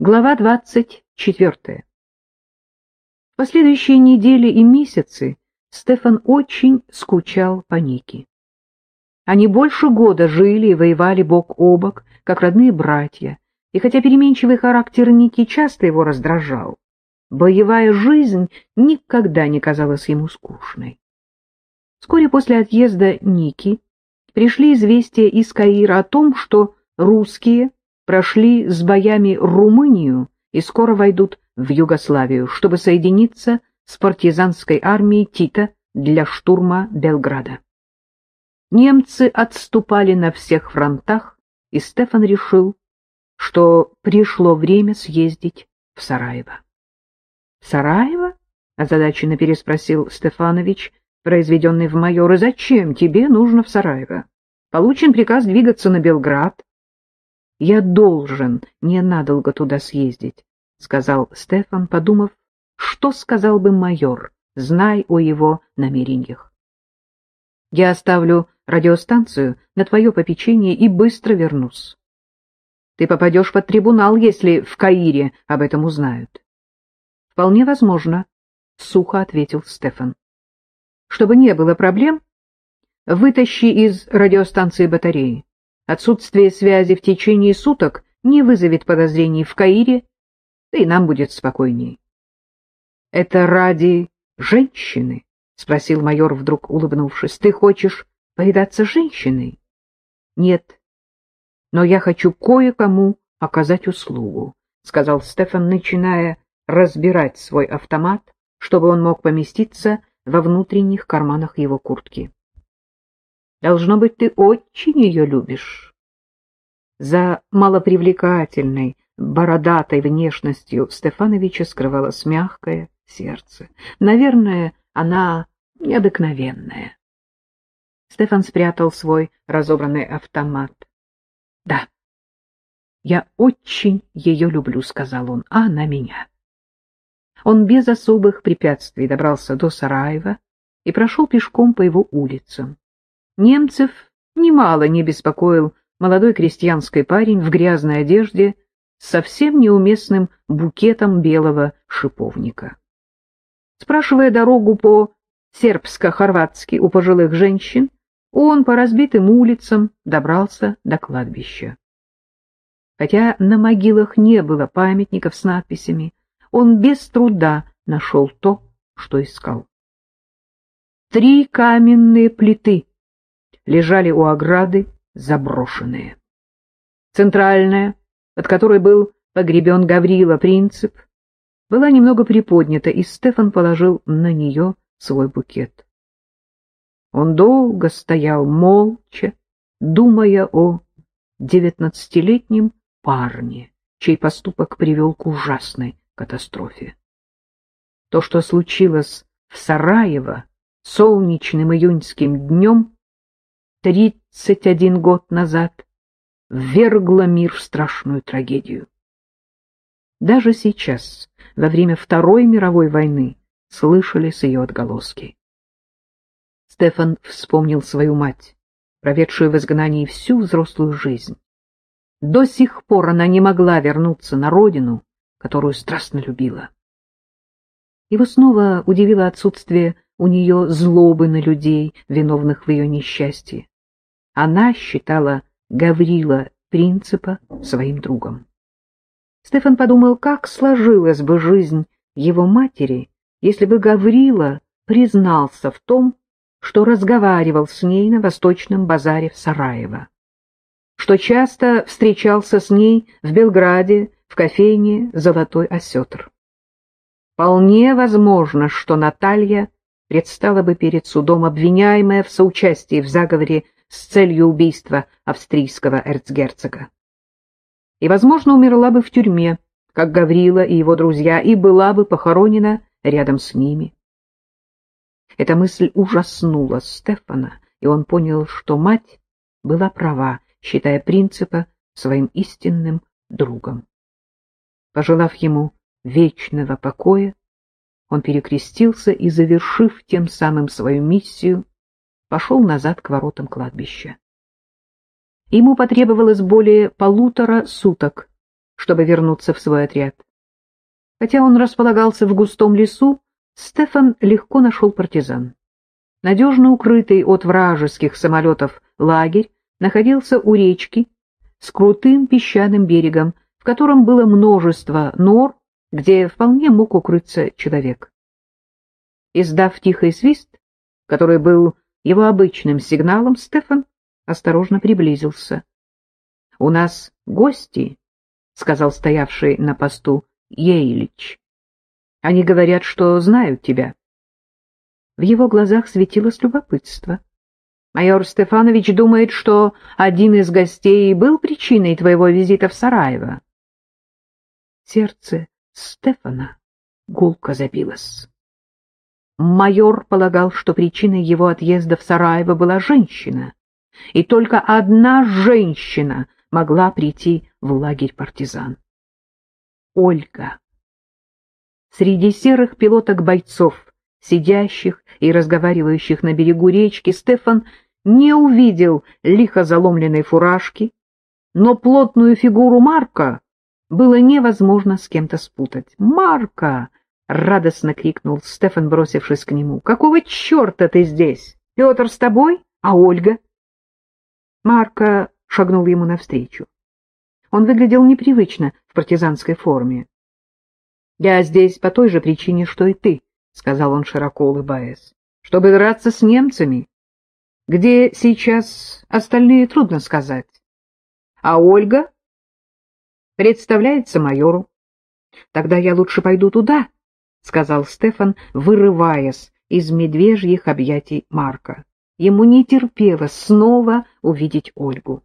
Глава двадцать четвертая. В последующие недели и месяцы Стефан очень скучал по Нике. Они больше года жили и воевали бок о бок, как родные братья, и хотя переменчивый характер Ники часто его раздражал, боевая жизнь никогда не казалась ему скучной. Вскоре после отъезда Ники пришли известия из Каира о том, что русские прошли с боями Румынию и скоро войдут в Югославию, чтобы соединиться с партизанской армией Тита для штурма Белграда. Немцы отступали на всех фронтах, и Стефан решил, что пришло время съездить в Сараево. — Сараево? — озадаченно переспросил Стефанович, произведенный в майоры. — Зачем тебе нужно в Сараево? Получен приказ двигаться на Белград. — Я должен ненадолго туда съездить, — сказал Стефан, подумав, что сказал бы майор, знай о его намерениях. — Я оставлю радиостанцию на твое попечение и быстро вернусь. Ты попадешь под трибунал, если в Каире об этом узнают. — Вполне возможно, — сухо ответил Стефан. — Чтобы не было проблем, вытащи из радиостанции батареи. Отсутствие связи в течение суток не вызовет подозрений в Каире, да и нам будет спокойней. — Это ради женщины? — спросил майор, вдруг улыбнувшись. — Ты хочешь повидаться с женщиной? — Нет, но я хочу кое-кому оказать услугу, — сказал Стефан, начиная разбирать свой автомат, чтобы он мог поместиться во внутренних карманах его куртки. Должно быть, ты очень ее любишь. За малопривлекательной, бородатой внешностью Стефановича скрывалось мягкое сердце. Наверное, она необыкновенная. Стефан спрятал свой разобранный автомат. — Да, я очень ее люблю, — сказал он, — а она меня. Он без особых препятствий добрался до Сараева и прошел пешком по его улицам. Немцев немало не беспокоил молодой крестьянский парень в грязной одежде с совсем неуместным букетом белого шиповника. Спрашивая дорогу по сербско-хорватски у пожилых женщин, он по разбитым улицам добрался до кладбища. Хотя на могилах не было памятников с надписями, он без труда нашел то, что искал. Три каменные плиты лежали у ограды заброшенные. Центральная, от которой был погребен Гаврила Принцип, была немного приподнята, и Стефан положил на нее свой букет. Он долго стоял молча, думая о девятнадцатилетнем парне, чей поступок привел к ужасной катастрофе. То, что случилось в Сараево солнечным июньским днем, тридцать один год назад ввергло мир в страшную трагедию. Даже сейчас, во время Второй мировой войны, слышались ее отголоски. Стефан вспомнил свою мать, проведшую в изгнании всю взрослую жизнь. До сих пор она не могла вернуться на родину, которую страстно любила. Его снова удивило отсутствие у нее злобы на людей, виновных в ее несчастье. Она считала Гаврила Принципа своим другом. Стефан подумал, как сложилась бы жизнь его матери, если бы Гаврила признался в том, что разговаривал с ней на Восточном базаре в Сараево, что часто встречался с ней в Белграде в кофейне «Золотой осетр». Вполне возможно, что Наталья предстала бы перед судом, обвиняемая в соучастии в заговоре с целью убийства австрийского эрцгерцога. И, возможно, умерла бы в тюрьме, как Гаврила и его друзья, и была бы похоронена рядом с ними. Эта мысль ужаснула Стефана, и он понял, что мать была права, считая принципа своим истинным другом. Пожелав ему вечного покоя, он перекрестился и, завершив тем самым свою миссию, пошел назад к воротам кладбища. Ему потребовалось более полутора суток, чтобы вернуться в свой отряд. Хотя он располагался в густом лесу, Стефан легко нашел партизан. Надежно укрытый от вражеских самолетов лагерь находился у речки с крутым песчаным берегом, в котором было множество нор, где вполне мог укрыться человек. Издав тихий свист, который был его обычным сигналом, Стефан осторожно приблизился. — У нас гости, — сказал стоявший на посту Ейлич. — Они говорят, что знают тебя. В его глазах светилось любопытство. Майор Стефанович думает, что один из гостей был причиной твоего визита в Сараево. Сердце Стефана гулко забилось. Майор полагал, что причиной его отъезда в Сараево была женщина, и только одна женщина могла прийти в лагерь партизан. Ольга. Среди серых пилоток бойцов сидящих и разговаривающих на берегу речки, Стефан не увидел лихо заломленной фуражки, но плотную фигуру Марка было невозможно с кем-то спутать. «Марка!» — радостно крикнул Стефан, бросившись к нему. «Какого черта ты здесь? Петр с тобой? А Ольга?» Марка шагнул ему навстречу. Он выглядел непривычно в партизанской форме. «Я здесь по той же причине, что и ты», — сказал он, широко улыбаясь, — чтобы драться с немцами. Где сейчас остальные, трудно сказать. А Ольга представляется майору. Тогда я лучше пойду туда, — сказал Стефан, вырываясь из медвежьих объятий Марка. Ему не терпелось снова увидеть Ольгу.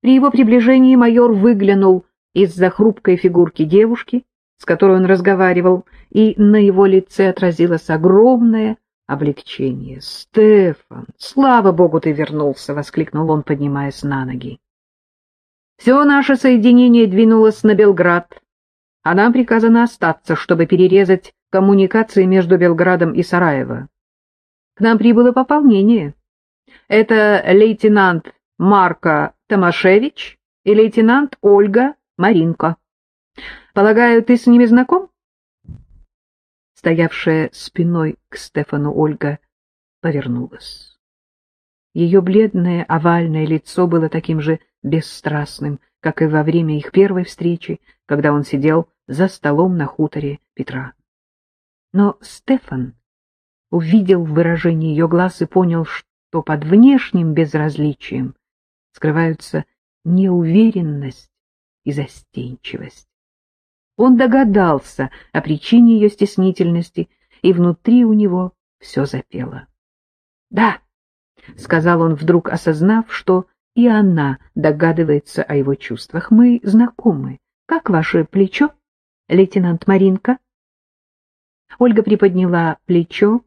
При его приближении майор выглянул из-за хрупкой фигурки девушки, с которой он разговаривал, и на его лице отразилось огромное облегчение. «Стефан, слава богу, ты вернулся!» — воскликнул он, поднимаясь на ноги. «Все наше соединение двинулось на Белград, а нам приказано остаться, чтобы перерезать коммуникации между Белградом и Сараево. К нам прибыло пополнение. Это лейтенант Марко Томашевич и лейтенант Ольга Маринко. Полагаю, ты с ними знаком? Стоявшая спиной к Стефану Ольга повернулась. Ее бледное овальное лицо было таким же бесстрастным, как и во время их первой встречи, когда он сидел за столом на хуторе Петра. Но Стефан увидел выражение ее глаз и понял, что под внешним безразличием скрываются неуверенность и застенчивость. Он догадался о причине ее стеснительности, и внутри у него все запело. — Да, — сказал он, вдруг осознав, что и она догадывается о его чувствах. — Мы знакомы. Как ваше плечо, лейтенант Маринка? Ольга приподняла плечо,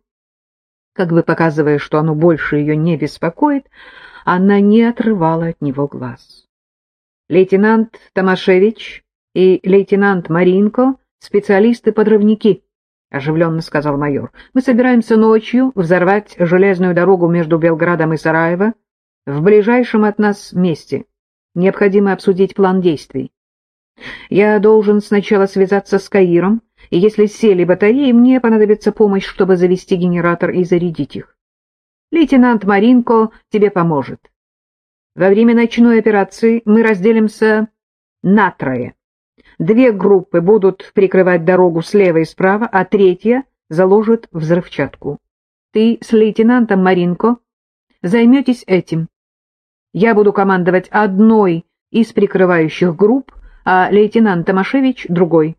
как бы показывая, что оно больше ее не беспокоит, она не отрывала от него глаз. — Лейтенант Томашевич и лейтенант Маринко — специалисты-подрывники, — оживленно сказал майор. — Мы собираемся ночью взорвать железную дорогу между Белградом и Сараево в ближайшем от нас месте. Необходимо обсудить план действий. Я должен сначала связаться с Каиром, и если сели батареи, мне понадобится помощь, чтобы завести генератор и зарядить их. Лейтенант Маринко тебе поможет. Во время ночной операции мы разделимся на трое. Две группы будут прикрывать дорогу слева и справа, а третья заложит взрывчатку. Ты с лейтенантом Маринко займетесь этим. Я буду командовать одной из прикрывающих групп, а лейтенант Томашевич — другой.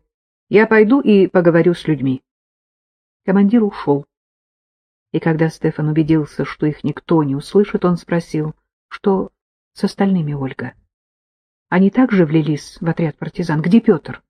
Я пойду и поговорю с людьми. Командир ушел. И когда Стефан убедился, что их никто не услышит, он спросил, что с остальными, Ольга? Они также влились в отряд партизан. Где Петр?